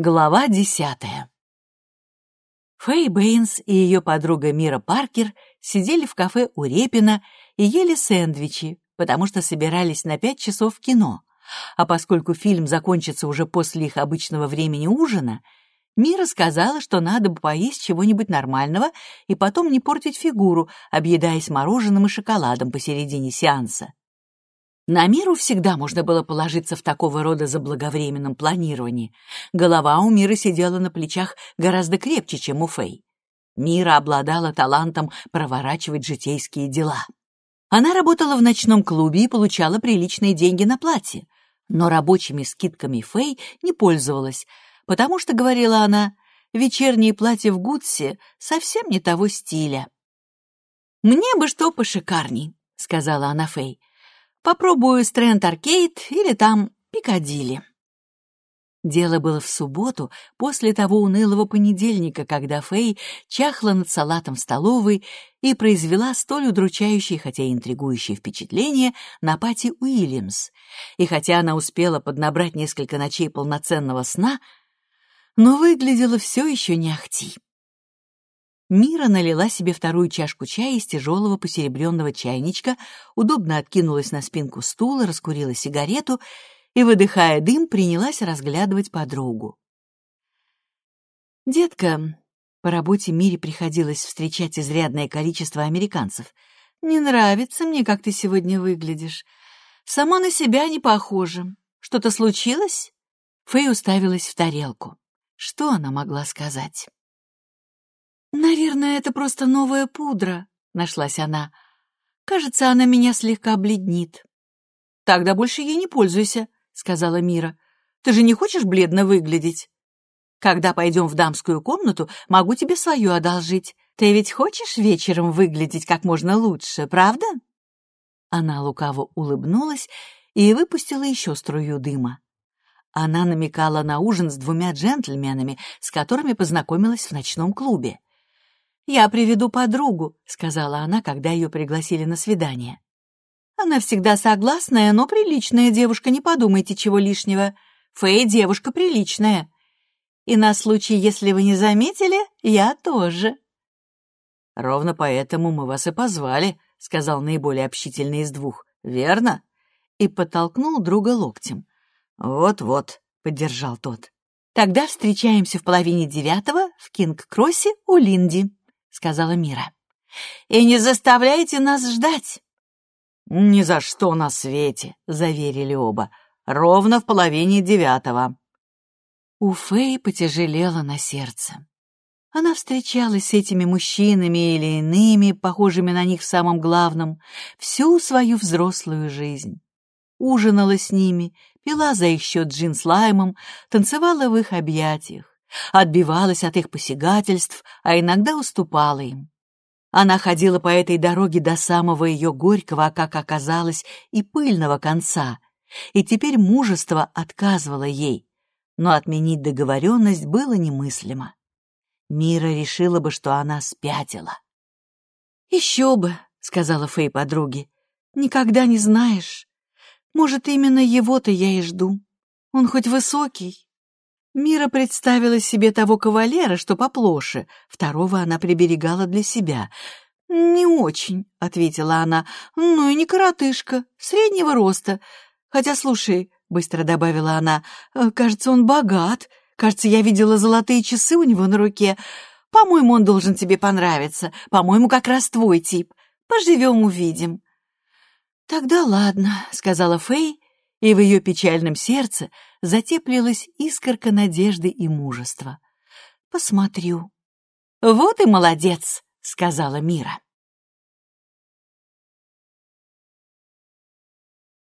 Глава десятая. Фэй Бэйнс и ее подруга Мира Паркер сидели в кафе у Репина и ели сэндвичи, потому что собирались на пять часов в кино. А поскольку фильм закончится уже после их обычного времени ужина, Мира сказала, что надо бы поесть чего-нибудь нормального и потом не портить фигуру, объедаясь мороженым и шоколадом посередине сеанса. На миру всегда можно было положиться в такого рода заблаговременном планировании. Голова у Миры сидела на плечах гораздо крепче, чем у Фэй. Мира обладала талантом проворачивать житейские дела. Она работала в ночном клубе и получала приличные деньги на платье, но рабочими скидками Фэй не пользовалась, потому что, говорила она, вечерние платья в Гудсе совсем не того стиля. «Мне бы что пошикарней», — сказала она Фэй. Попробую Стрэнд Аркейд или там Пикадилли. Дело было в субботу, после того унылого понедельника, когда Фэй чахла над салатом в столовой и произвела столь удручающее, хотя и интригующее впечатление на Пати Уильямс. И хотя она успела поднабрать несколько ночей полноценного сна, но выглядела все еще не ахти. Мира налила себе вторую чашку чая из тяжелого посеребренного чайничка, удобно откинулась на спинку стула, раскурила сигарету и, выдыхая дым, принялась разглядывать подругу. «Детка, по работе Мире приходилось встречать изрядное количество американцев. Не нравится мне, как ты сегодня выглядишь. Сама на себя не похожа. Что-то случилось?» Фэй уставилась в тарелку. Что она могла сказать? «Наверное, это просто новая пудра», — нашлась она. «Кажется, она меня слегка бледнит». «Тогда больше ей не пользуйся», — сказала Мира. «Ты же не хочешь бледно выглядеть? Когда пойдем в дамскую комнату, могу тебе свою одолжить. Ты ведь хочешь вечером выглядеть как можно лучше, правда?» Она лукаво улыбнулась и выпустила еще струю дыма. Она намекала на ужин с двумя джентльменами, с которыми познакомилась в ночном клубе. «Я приведу подругу», — сказала она, когда ее пригласили на свидание. «Она всегда согласная, но приличная девушка, не подумайте чего лишнего. Фэй девушка приличная. И на случай, если вы не заметили, я тоже». «Ровно поэтому мы вас и позвали», — сказал наиболее общительный из двух. «Верно?» И подтолкнул друга локтем. «Вот-вот», — поддержал тот. «Тогда встречаемся в половине девятого в Кинг-Кроссе у Линди», — сказала Мира. «И не заставляйте нас ждать!» «Ни за что на свете!» — заверили оба. «Ровно в половине девятого». У Фэй потяжелело на сердце. Она встречалась с этими мужчинами или иными, похожими на них в самом главном, всю свою взрослую жизнь. Ужинала с ними, пила за их счет джин с лаймом, танцевала в их объятиях отбивалась от их посягательств, а иногда уступала им. Она ходила по этой дороге до самого ее горького, а как оказалось, и пыльного конца, и теперь мужество отказывало ей, но отменить договоренность было немыслимо. Мира решила бы, что она спятила. «Еще бы», — сказала Фэй подруге, — «никогда не знаешь. Может, именно его-то я и жду. Он хоть высокий, Мира представила себе того кавалера, что поплоше, второго она приберегала для себя. «Не очень», — ответила она, — «ну и не коротышка, среднего роста. Хотя, слушай», — быстро добавила она, — «кажется, он богат. Кажется, я видела золотые часы у него на руке. По-моему, он должен тебе понравиться. По-моему, как раз твой тип. Поживем, увидим». «Тогда ладно», — сказала Фэй, и в ее печальном сердце затеплилась искорка надежды и мужества. «Посмотрю». «Вот и молодец», — сказала Мира.